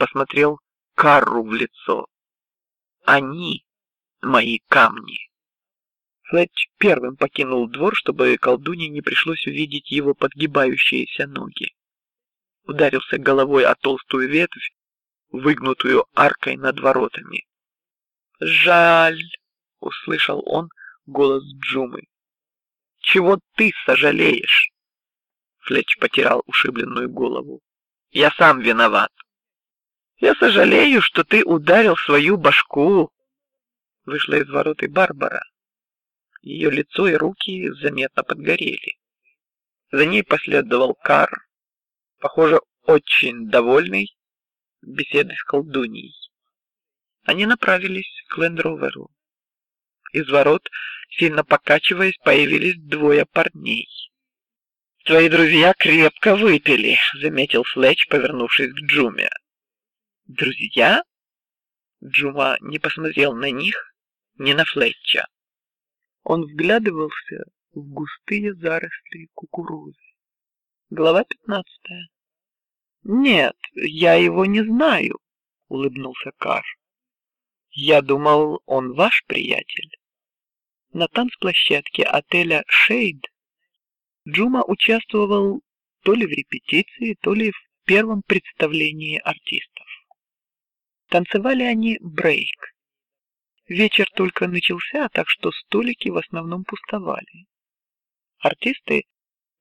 посмотрел Карру в лицо. Они мои камни. Флетч первым покинул двор, чтобы колдуне не пришлось увидеть его подгибающиеся ноги. Ударился головой о толстую ветвь, выгнутую аркой над воротами. Жаль, услышал он голос Джумы. Чего ты сожалеешь? Флетч потирал ушибленную голову. Я сам виноват. Я сожалею, что ты ударил свою башку. Вышла из ворот и Барбара. Ее лицо и руки заметно подгорели. За ней последовал Кар, похоже, очень довольный беседой с колдуньей. Они направились к Лендроверу. Из ворот, сильно покачиваясь, появились двое парней. Твои друзья крепко выпили, заметил Флетч, повернувшись к Джуме. Друзья? Джума не посмотрел на них, ни на Флетча. Он вглядывался в густые заросли кукурузы. Глава пятнадцатая. Нет, я его не знаю, улыбнулся Кар. Я думал, он ваш приятель. На танцплощадке отеля Шейд Джума участвовал то ли в репетиции, то ли в первом представлении артистов. Танцевали они брейк. Вечер только начался, так что столики в основном пустовали. Артисты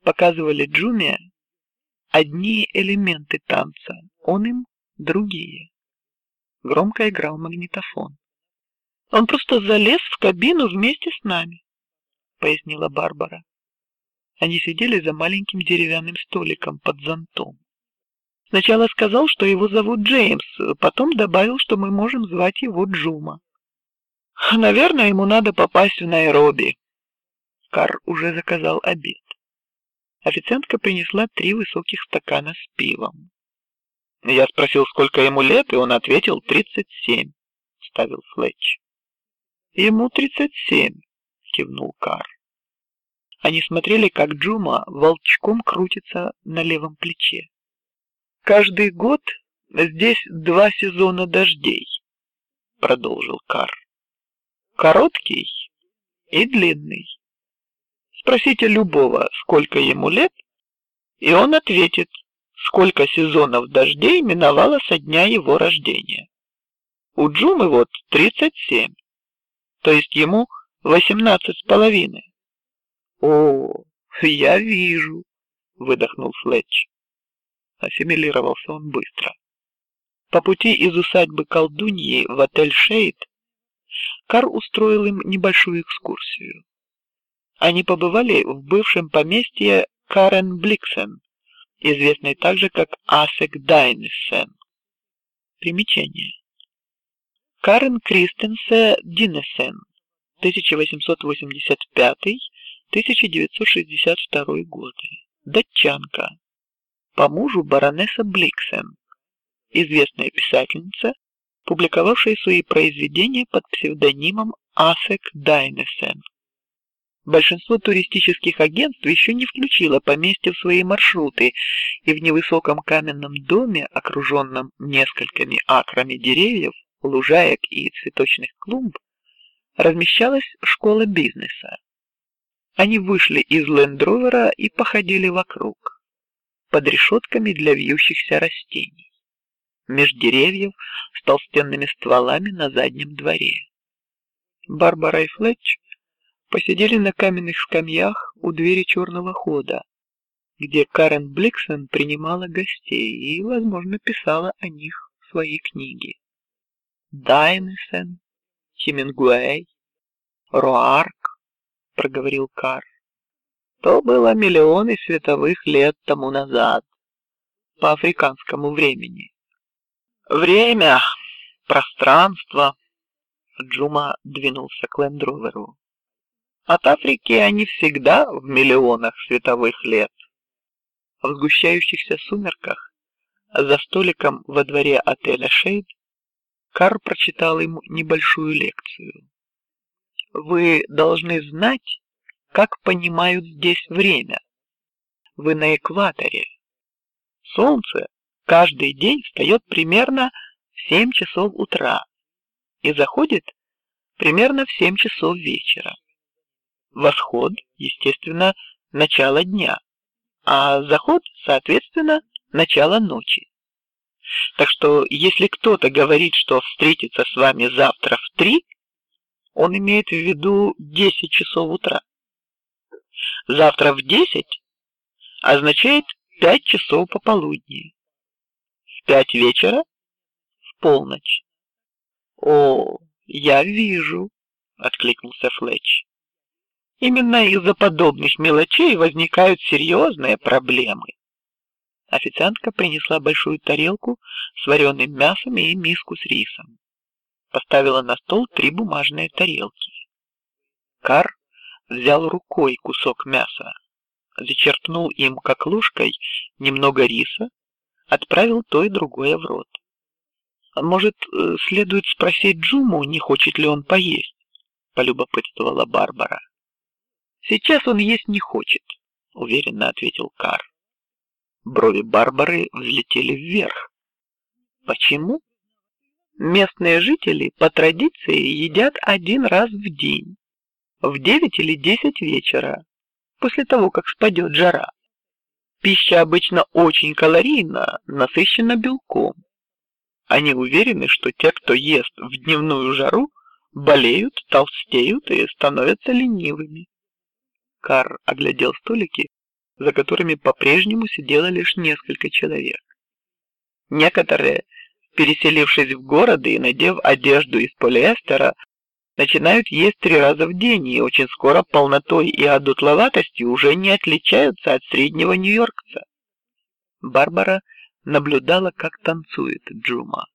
показывали Джуме одни элементы танца, он им другие. Громко играл магнитофон. Он просто залез в кабину вместе с нами, пояснила Барбара. Они сидели за маленьким деревянным столиком под зонтом. Сначала сказал, что его зовут Джеймс, потом добавил, что мы можем звать его Джума. Наверное, ему надо попасть в Найроби. Кар уже заказал обед. Официантка принесла три высоких стакана с пивом. Я спросил, сколько ему лет, и он ответил тридцать семь. Ставил Флетч. Ему тридцать семь, кивнул Кар. Они смотрели, как Джума волчком крутится на левом плече. Каждый год здесь два сезона дождей, продолжил Кар. Короткий и длинный. Спросите любого, сколько ему лет, и он ответит, сколько сезонов дождей миновало со дня его рождения. У Джумы вот тридцать семь, то есть ему восемнадцать с половиной. О, я вижу, выдохнул Флетч. Ассимилировался он быстро. По пути из усадьбы колдуньи в отель Шейд Кар устроил им небольшую экскурсию. Они побывали в бывшем поместье Карен Бликсен, известной также как Асек Дайнесен. Примечание. Карен Кристенсе Динесен, 1885-1962 годы, датчанка, по мужу баронесса Бликсен, известная писательница, публиковавшая свои произведения под псевдонимом Асек Дайнесен. Большинство туристических агентств еще не включило поместье в свои маршруты, и в невысоком каменном доме, окруженном несколькими акрами деревьев, лужаек и цветочных клумб, размещалась школа бизнеса. Они вышли из лендровера и походили вокруг, под решетками для вьющихся растений, меж деревьев с толстенными стволами на заднем дворе. Барбара и Флетч посидели на каменных скамьях у двери черного хода, где Карен Бликсон принимала гостей и, возможно, писала о них свои книги. Дайнесен, Хемингуэй, Роарк, проговорил Кар. То было миллионы световых лет тому назад, по африканскому времени. Время, пространство. Джума двинулся к Лендроверу. От Африки они всегда в миллионах световых лет. В сгущающихся сумерках за столиком во дворе отеля Шейд Кар прочитал ему небольшую лекцию. Вы должны знать, как понимают здесь время. Вы на экваторе. Солнце каждый день встает примерно в семь часов утра и заходит примерно в семь часов вечера. Восход, естественно, начало дня, а заход, соответственно, начало ночи. Так что, если кто-то говорит, что встретится с вами завтра в три, он имеет в виду десять часов утра. Завтра в десять означает пять часов пополудни. В пять вечера в полночь. О, я вижу, откликнулся Флетч. Именно из-за подобных мелочей возникают серьезные проблемы. Официантка принесла большую тарелку с вареным мясом и миску с рисом. Поставила на стол три бумажные тарелки. Кар взял рукой кусок мяса, зачерпнул им как ложкой немного риса, отправил то и другое в рот. А может, э, следует спросить Джуму, не хочет ли он поесть? Полюбопытствовала Барбара. Сейчас он есть не хочет, уверенно ответил Кар. Брови Барбары взлетели вверх. Почему? Местные жители по традиции едят один раз в день, в девять или десять вечера, после того, как спадет жара. Пища обычно очень калорийна, насыщена белком. Они уверены, что те, кто ест в дневную жару, болеют, толстеют и становятся ленивыми. Кар оглядел столики, за которыми по-прежнему сидело лишь несколько человек. Некоторые, переселившись в город и надев одежду из полиэстера, начинают есть три раза в день и очень скоро полнотой и одутловатостью уже не отличаются от среднего нью-йоркца. Барбара наблюдала, как танцует Джума.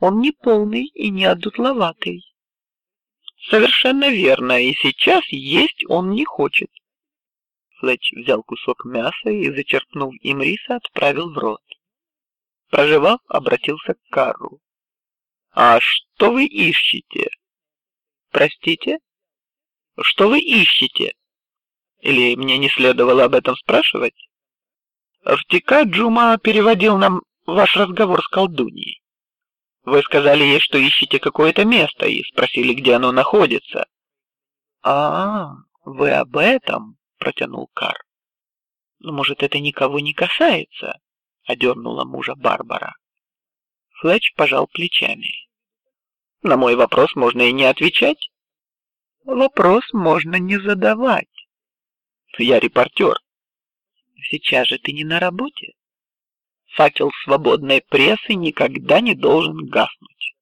Он не полный и не одутловатый. Совершенно верно, и сейчас есть он не хочет. Флетч взял кусок мяса и, зачерпнув им риса, отправил в рот. Прожевав, обратился к Карру. А что вы ищете? Простите? Что вы ищете? Или мне не следовало об этом спрашивать? В ТК Джума переводил нам ваш разговор с колдуньей. Вы сказали ей, что ищете какое-то место, и спросили, где оно находится. А, вы об этом? протянул Кар. Ну, может, это никого не касается? одернула мужа Барбара. Флетч пожал плечами. На мой вопрос можно и не отвечать. Вопрос можно не задавать. Я репортер. Сейчас же ты не на работе. Факел свободной прессы никогда не должен гаснуть.